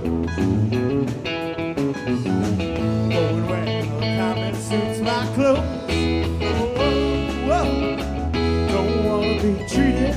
blue. Going where no comment suits my clothes. Don't wanna be treated.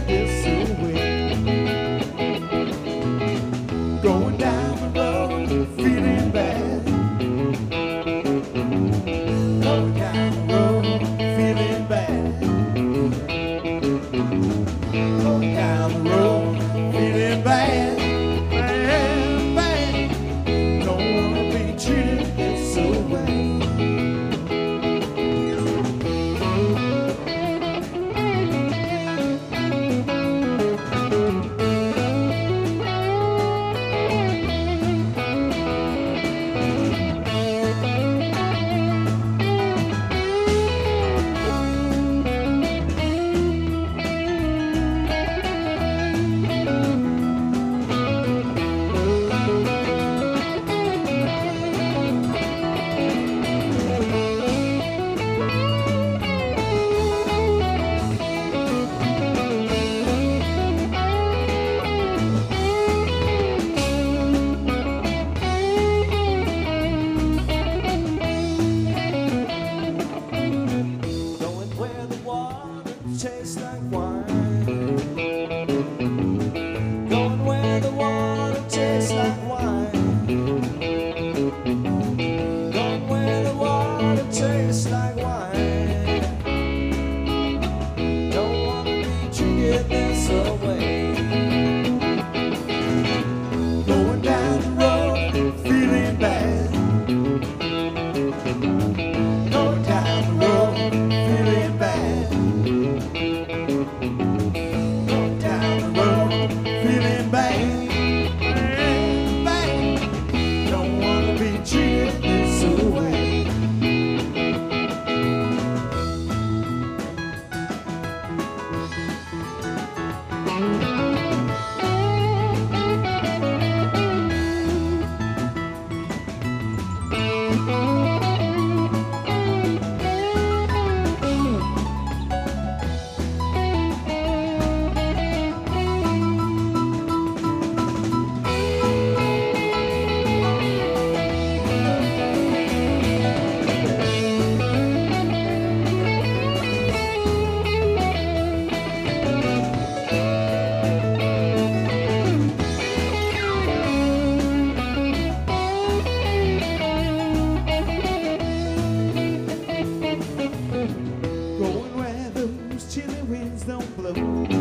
não glamour.